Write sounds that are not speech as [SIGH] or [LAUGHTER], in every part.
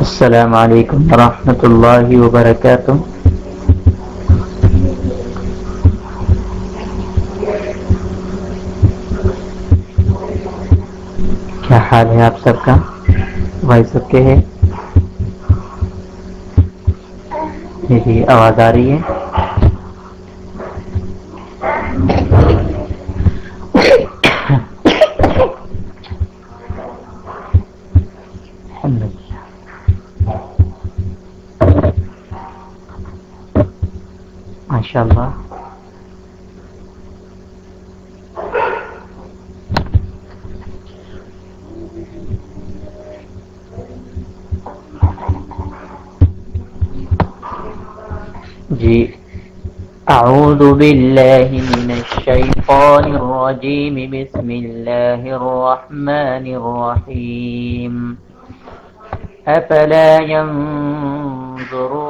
السلام علیکم ورحمۃ اللہ وبرکاتہ۔ کیا حال ہے آپ سب کا؟ بھائی سب کے ہے میری جی جی، آواز آ رہی ہے۔ ماشاء اللہ جی۔ اعوذ باللہ من الشیطان الرجیم بسم اللہ الرحمن الرحیم۔ افلا ينظرون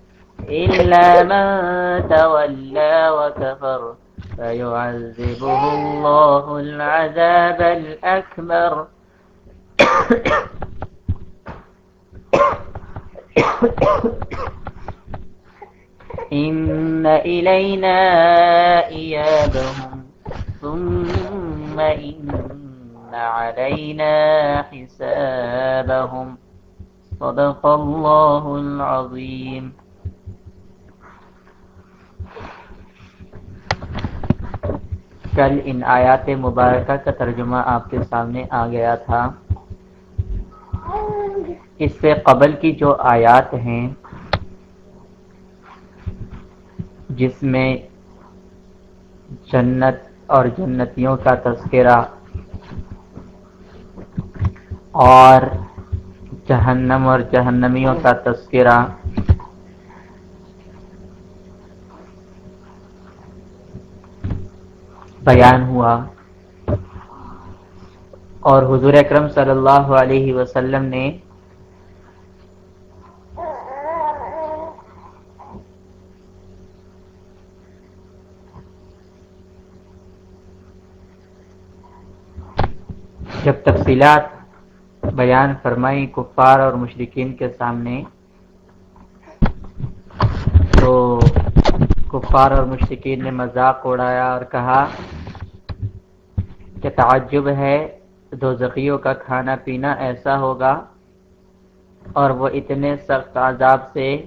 إلا من تولى وكفر فيعذبه الله العذاب الأكبر. إن إلينا إيابهم، ثم إن علينا حسابهم. صدق الله العظيم. کل ان آیات مبارکہ کا ترجمہ آپ کے سامنے آ گیا تھا۔ اس سے قبل کی جو آیات ہیں، جس میں جنت اور جنتیوں کا تذکرہ اور جہنم اور جہنمیوں کا تذکرہ بیان ہوا۔ اور حضور اکرم صلی اللہ علیہ وسلم نے جب تفصیلات بیان فرمائی کفار اور مشرقین کے سامنے، تو کفار اور مشرقین نے مذاق اڑایا اور کہا کہ تعجب ہے دو ذخیوں کا کھانا پینا ایسا ہوگا اور وہ اتنے سخت عذاب سے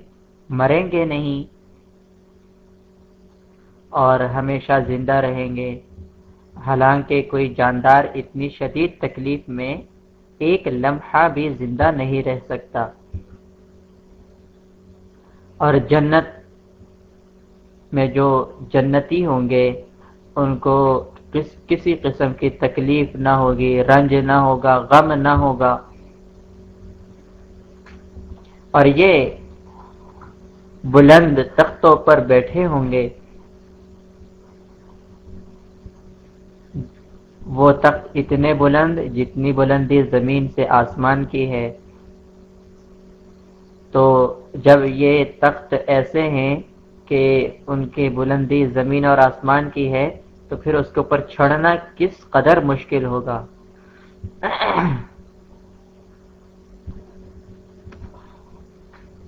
مریں گے نہیں اور ہمیشہ زندہ رہیں گے۔ حالانکہ کوئی جاندار اتنی شدید تکلیف میں ایک لمحہ بھی زندہ نہیں رہ سکتا۔ اور جنت میں جو جنتی ہوں گے، ان کو کس، کسی قسم کی تکلیف نہ ہوگی، رنج نہ ہوگا، غم نہ ہوگا۔ اور یہ بلند تختوں پر بیٹھے ہوں گے۔ وہ تخت اتنے بلند، جتنی بلندی زمین سے آسمان کی ہے۔ تو جب یہ تخت ایسے ہیں کہ ان کی بلندی زمین اور آسمان کی ہے، تو پھر اس کے اوپر چڑھنا کس قدر مشکل ہوگا؟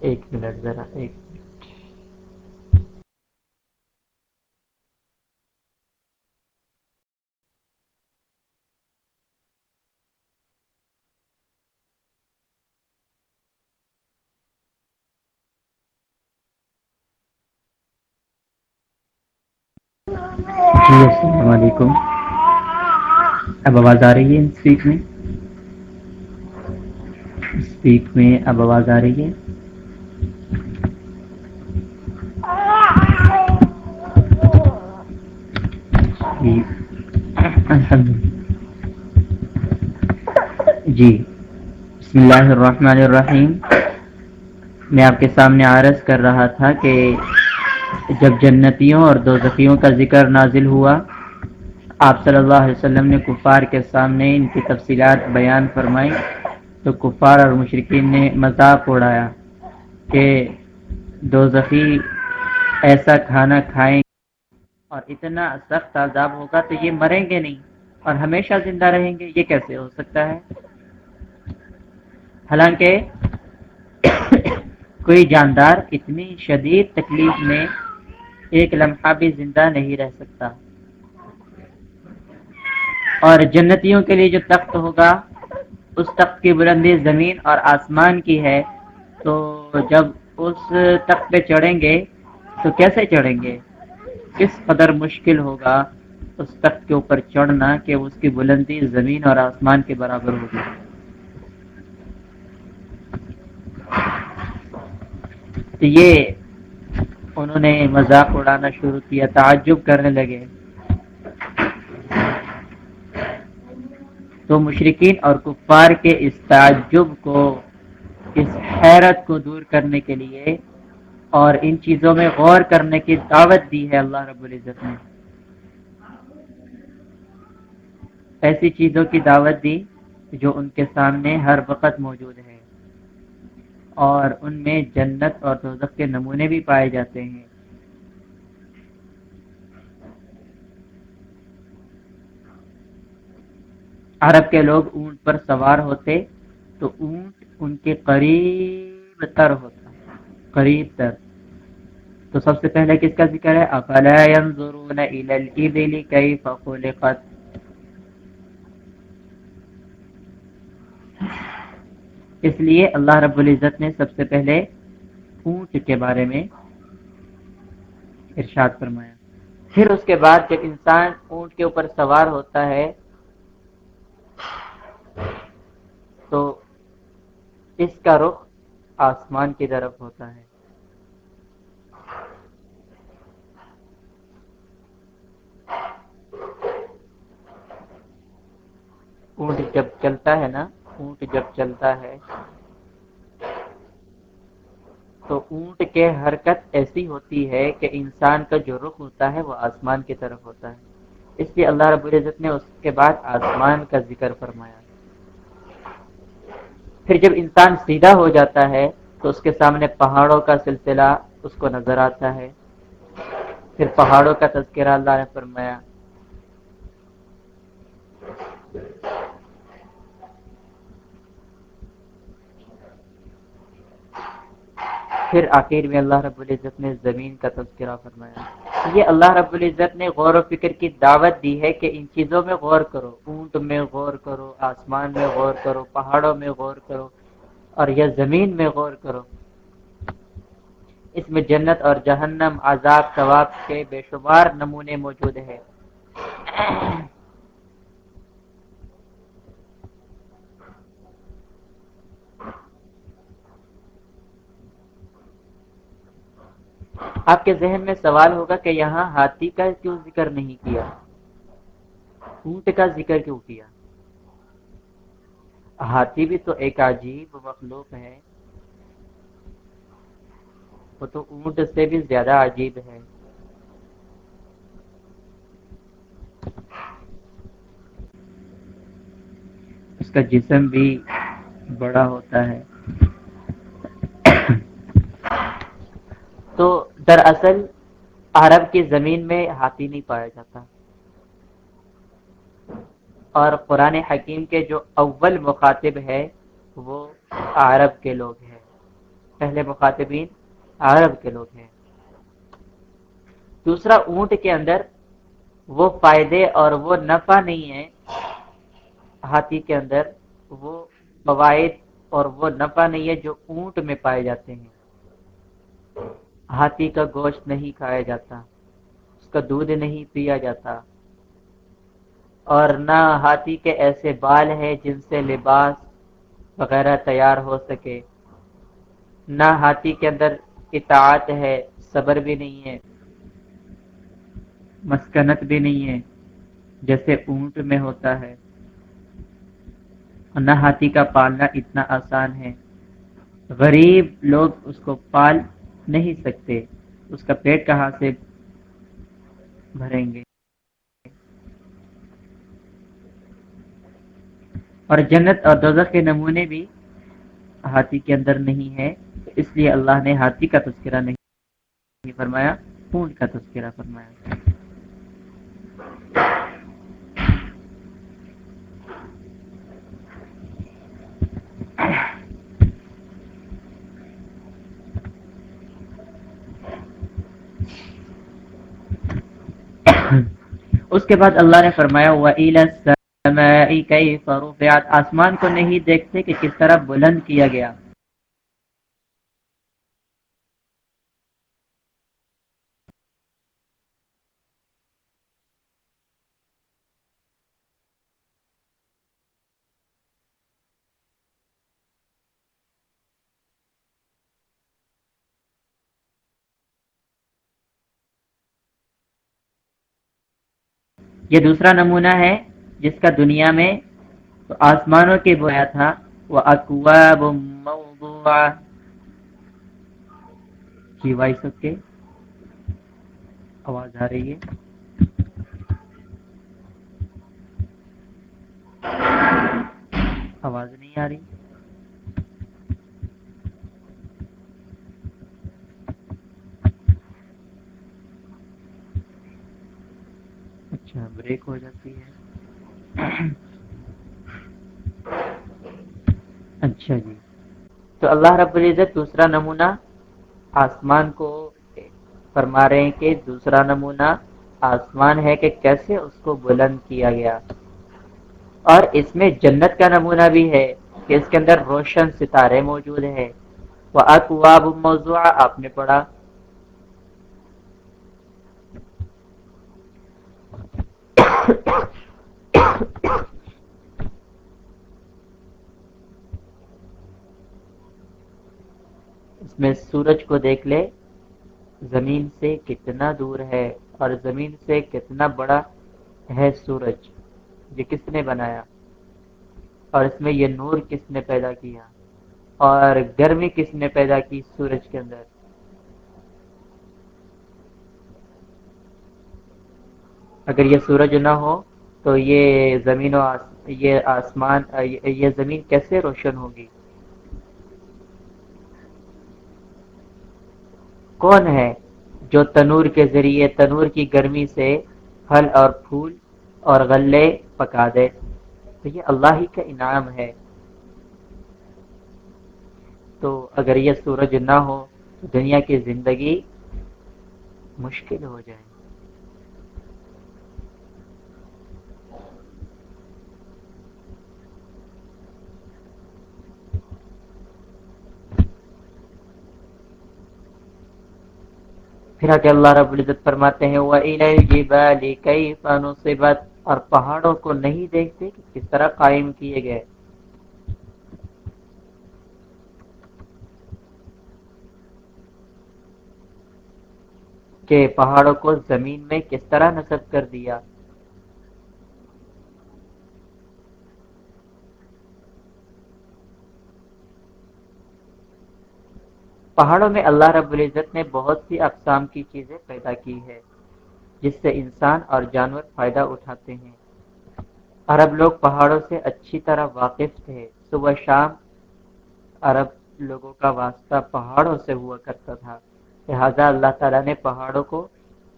ایک منٹ ذرا، ایک جی السلام علیکم۔ اب آواز آ رہی ہے اسپیک میں؟ اسپیک میں اب آواز آ رہی ہے؟ جی۔, جی۔ بسم اللہ الرحمن الرحیم۔ میں آپ کے سامنے عرض کر رہا تھا کہ جب جنتیوں اور دوزخیوں کا ذکر نازل ہوا، آپ صلی اللہ علیہ وسلم نے کفار کے سامنے ان کی تفصیلات بیان فرمائی تو کفار اور مشرقین نے مذاق اڑایا کہ دوزخی ایسا کھانا کھائیں اور اتنا سخت عذاب ہوگا تو یہ مریں گے نہیں اور ہمیشہ زندہ رہیں گے، یہ کیسے ہو سکتا ہے؟ حالانکہ [COUGHS] کوئی جاندار اتنی شدید تکلیف میں ایک لمحہ بھی زندہ نہیں رہ سکتا۔ اور جنتیوں کے لیے جو تخت ہوگا، اس تخت کی بلندی زمین اور آسمان کی ہے۔ تو جب اس تخت پہ چڑھیں گے، تو کیسے چڑھیں گے؟ کس قدر مشکل ہوگا اس تخت کے اوپر چڑھنا کہ اس کی بلندی زمین اور آسمان کے برابر ہوگی۔ تو یہ انہوں نے مذاق اڑانا شروع کیا، تعجب کرنے لگے۔ تو مشرقین اور کفار کے اس تعجب کو، اس حیرت کو دور کرنے کے لیے اور ان چیزوں میں غور کرنے کی دعوت دی ہے اللہ رب العزت نے۔ ایسی چیزوں کی دعوت دی جو ان کے سامنے ہر وقت موجود ہے۔ اور ان میں جنت اور دوزخ کے نمونے بھی پائے جاتے ہیں۔ عرب کے لوگ اونٹ پر سوار ہوتے تو اونٹ ان کے قریب تر ہوتا، قریب تر۔ تو سب سے پہلے کس کا ذکر ہے؟ افلا ينظرون الى الابل كيف خلقت؟ اس لیے اللہ رب العزت نے سب سے پہلے اونٹ کے بارے میں ارشاد فرمایا۔ پھر اس کے بعد جب انسان اونٹ کے اوپر سوار ہوتا ہے، تو اس کا رخ آسمان کی طرف ہوتا ہے۔ اونٹ جب چلتا ہے نا اونٹ جب چلتا ہے، تو اونٹ کے حرکت ایسی ہوتی ہے کہ انسان کا جو رخ ہوتا ہے وہ آسمان کی طرف ہوتا ہے۔ اس لیے اللہ رب العزت نے اس کے بعد آسمان کا ذکر فرمایا۔ پھر جب انسان سیدھا ہو جاتا ہے، تو اس کے سامنے پہاڑوں کا سلسلہ اس کو نظر آتا ہے۔ پھر پہاڑوں کا تذکرہ اللہ نے فرمایا۔ پھر آخر میں اللہ رب العزت نے زمین کا تذکرہ فرمایا۔ یہ اللہ رب العزت نے غور و فکر کی دعوت دی ہے کہ ان چیزوں میں غور کرو۔ اونٹ میں غور کرو، آسمان میں غور کرو، پہاڑوں میں غور کرو، اور یہ زمین میں غور کرو۔ اس میں جنت اور جہنم عذاب ثواب کے بے شمار نمونے موجود ہیں۔ آپ کے ذہن میں سوال ہوگا کہ یہاں ہاتھی کا کیوں ذکر نہیں کیا؟ اونٹ کا ذکر کیوں کیا؟ ہاتھی بھی تو ایک عجیب مخلوق ہے۔ وہ تو اونٹ سے بھی زیادہ عجیب ہے۔ اس کا جسم بھی بڑا ہوتا ہے۔ تو دراصل عرب کی زمین میں ہاتھی نہیں پایا جاتا۔ اور قرآن حکیم کے جو اول مخاطب ہے وہ عرب کے لوگ ہیں۔ پہلے مخاطبین عرب کے لوگ ہیں۔ دوسرا اونٹ کے اندر وہ فائدے اور وہ نفع نہیں ہے۔ ہاتھی کے اندر وہ فوائد اور وہ نفع نہیں ہے جو اونٹ میں پائے جاتے ہیں۔ ہاتھی کا گوشت نہیں کھایا جاتا، اس کا دودھ نہیں پیا جاتا۔ اور نہ ہاتھی کے ایسے بال ہیں جن سے لباس وغیرہ تیار ہو سکے۔ نہ ہاتھی کے اندر اطاعت ہے، صبر بھی نہیں ہے، مسکنت بھی نہیں ہے، جیسے اونٹ میں ہوتا ہے۔ نہ ہاتھی کا پالنا اتنا آسان ہے۔ غریب لوگ اس کو پال نہیں سکتے۔ اس کا پیٹ کہاں سے بھریں گے؟ اور جنت اور دوزخ کے نمونے بھی ہاتھی کے اندر نہیں ہے اس لیے اللہ نے ہاتھی کا تذکرہ نہیں فرمایا اونٹ کا تذکرہ فرمایا۔ اس کے بعد اللہ نے فرمایا ہوا آسمان کو نہیں دیکھتے کہ کس طرح بلند کیا گیا۔ یہ دوسرا نمونہ ہے جس کا دنیا میں آسمانوں کے بویا تھا، وہ اقواب جی وائس اوکے آواز آ رہی ہے۔ آواز نہیں آ رہی اچھا بریک ہو جاتی ہے۔ اچھا جی۔ تو اللہ رب العزت دوسرا نمونہ آسمان کو فرما رہے ہیں کہ دوسرا نمونہ آسمان ہے کہ کیسے اس کو بلند کیا گیا۔ اور اس میں جنت کا نمونہ بھی ہے کہ اس کے اندر روشن ستارے موجود ہیں۔ وہ اقواب موضوع آپ نے پڑھا۔ اس میں سورج کو دیکھ لے، زمین سے کتنا دور ہے اور زمین سے کتنا بڑا ہے سورج، یہ کس نے بنایا؟ اور اس میں یہ نور کس نے پیدا کیا؟ اور گرمی کس نے پیدا کی سورج کے اندر؟ اگر یہ سورج نہ ہو تو یہ زمین و یہ آسمان، یہ زمین کیسے روشن ہوگی؟ کون ہے جو تنور کے ذریعے تنور کی گرمی سے پھل اور پھول اور غلے پکا دے؟ تو یہ اللہ ہی کا انعام ہے۔ تو اگر یہ سورج نہ ہو تو دنیا کی زندگی مشکل ہو جائے۔ پھر آگے اللہ رب العزت فرماتے ہیں اور پہاڑوں کو نہیں دیکھتے کہ کس طرح قائم کیے گئے۔ کہ پہاڑوں کو زمین میں کس طرح نصب کر دیا۔ پہاڑوں میں اللہ رب العزت نے بہت سی اقسام کی چیزیں پیدا کی ہے جس سے انسان اور جانور فائدہ اٹھاتے ہیں۔ عرب لوگ پہاڑوں سے اچھی طرح واقف تھے، صبح شام عرب لوگوں کا واسطہ پہاڑوں سے ہوا کرتا تھا۔ لہذا اللہ تعالیٰ نے پہاڑوں کو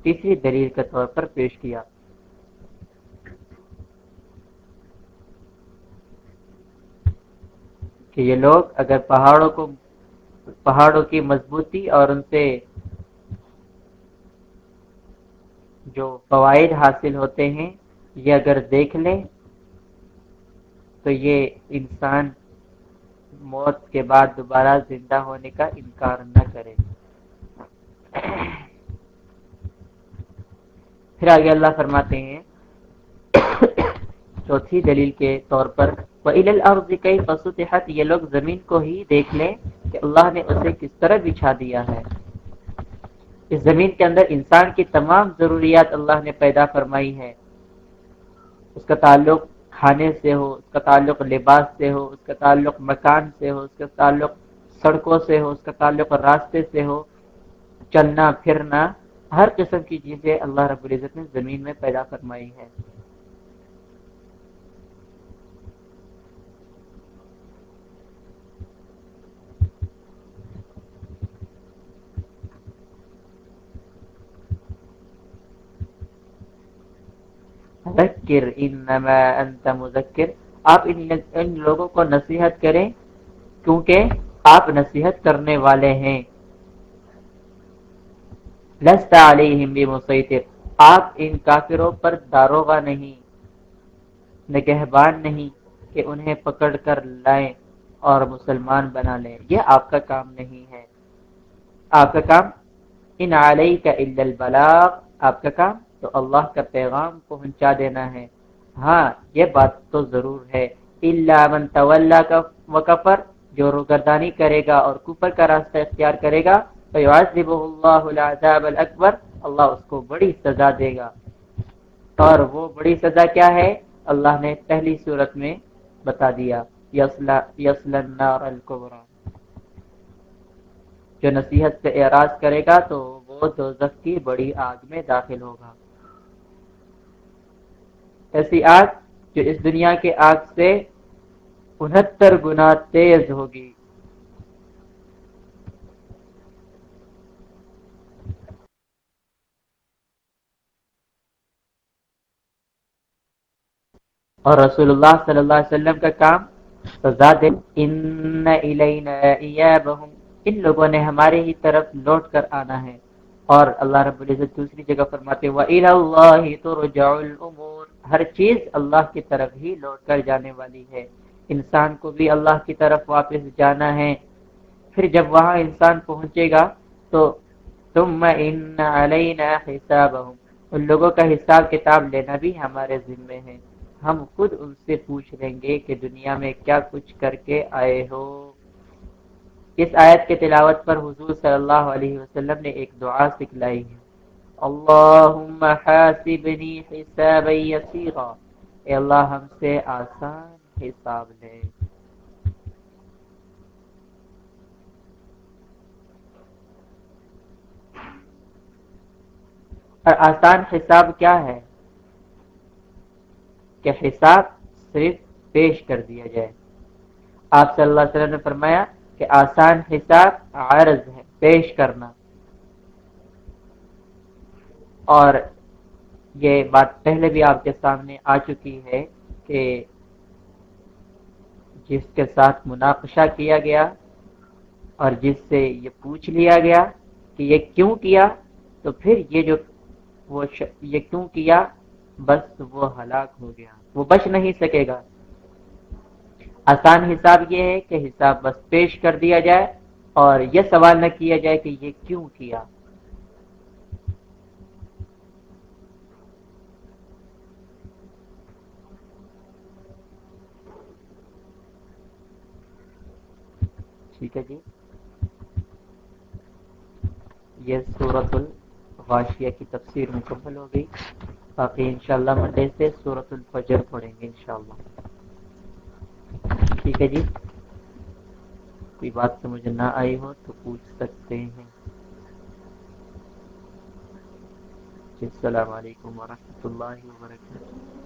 تیسری دلیل کے طور پر پیش کیا۔ کہ یہ لوگ اگر پہاڑوں کو پہاڑوں کی مضبوطی اور ان سے جو فوائد حاصل ہوتے ہیں، یہ اگر دیکھ لیں تو یہ انسان موت کے بعد دوبارہ زندہ ہونے کا انکار نہ کرے۔ پھر آگے اللہ فرماتے ہیں چوتھی دلیل کے طور پر یہ لوگ زمین کو ہی دیکھ لیں کہ اللہ نے اسے کس طرح بچھا دیا ہے۔ اس زمین کے اندر انسان کی تمام ضروریات اللہ نے پیدا فرمائی ہے اس کا تعلق کھانے سے ہو، اس کا تعلق لباس سے ہو، اس کا تعلق مکان سے ہو، اس کا تعلق سڑکوں سے ہو، اس کا تعلق راستے سے ہو، چلنا، پھرنا، ہر قسم کی چیزیں اللہ رب العزت نے زمین میں پیدا فرمائی ہے ذکر انما انت مذکر۔ آپ ان, ان لوگوں کو نصیحت کریں کیونکہ آپ نصیحت کرنے والے ہیں۔ لستا علیہم بمسیطر۔ آپ ان کافروں پر داروغہ نہیں نگہبان نہیں کہ انہیں پکڑ کر لائیں اور مسلمان بنا لیں۔ یہ آپ کا کام نہیں ہے۔ آپ کا کام ان علیہ کا البلاغ۔ آپ کا کام تو اللہ کا پیغام پہنچا دینا ہے۔ ہاں یہ بات تو ضرور ہے۔ اللہ من طلّہ کا وکفر، جو روگردانی کرے گا اور کفر کا راستہ اختیار کرے گا تو اللہ العذاب الاکبر اللہ اس کو بڑی سزا دے گا۔ اور وہ بڑی سزا کیا ہے؟ اللہ نے پہلی صورت میں بتا دیا یسل النار الکبرى۔ جو نصیحت سے اعراض کرے گا تو وہ دوزخ کی بڑی آگ میں داخل ہوگا۔ ایسی آگ جو اس دنیا کے آگ سے انہتر گنا تیز ہوگی۔ اور رسول اللہ صلی اللہ علیہ وسلم کا کام سزا دے ان ان لوگوں نے ہمارے ہی طرف لوٹ کر آنا ہے۔ اور اللہ رب العزت دوسری جگہ فرماتے ہر چیز اللہ کی طرف ہی لوٹ کر جانے والی ہے۔ انسان کو بھی اللہ کی طرف واپس جانا ہے۔ پھر جب وہاں انسان پہنچے گا تو تم ان علینا حسابہم۔ ان لوگوں کا حساب کتاب لینا بھی ہمارے ذمے ہے۔ ہم خود ان سے پوچھ لیں گے کہ دنیا میں کیا کچھ کر کے آئے ہو۔ اس آیت کے تلاوت پر حضور صلی اللہ علیہ وسلم نے ایک دعا سکھلائی ہے۔ اللہم حاسبنی حسابا یسیرا۔ اے اللہ، ہم سے آسان حساب لے۔ اور آسان حساب کیا ہے؟ کہ حساب صرف پیش کر دیا جائے۔ آپ صلی اللہ علیہ وسلم نے فرمایا کہ آسان حساب عرض ہے، پیش کرنا۔ اور یہ بات پہلے بھی آپ کے سامنے آ چکی ہے کہ جس کے ساتھ مناقشہ کیا گیا اور جس سے یہ پوچھ لیا گیا کہ یہ کیوں کیا، تو پھر یہ جو وہ یہ کیوں کیا، بس وہ ہلاک ہو گیا، وہ بچ نہیں سکے گا۔ آسان حساب یہ ہے کہ حساب بس پیش کر دیا جائے اور یہ سوال نہ کیا جائے کہ یہ کیوں کیا۔ ٹھیک ہے جی۔ یہ صورت الغاشیہ کی تفسیر مکمل ہو گئی۔ باقی انشاءاللہ منڈے سے سورت الفجر پڑھیں گے انشاءاللہ۔ ٹھیک ہے جی۔ کوئی بات سمجھ نہ آئی ہو تو پوچھ سکتے ہیں۔ جی، السلام علیکم ورحمۃ اللہ وبرکاتہ۔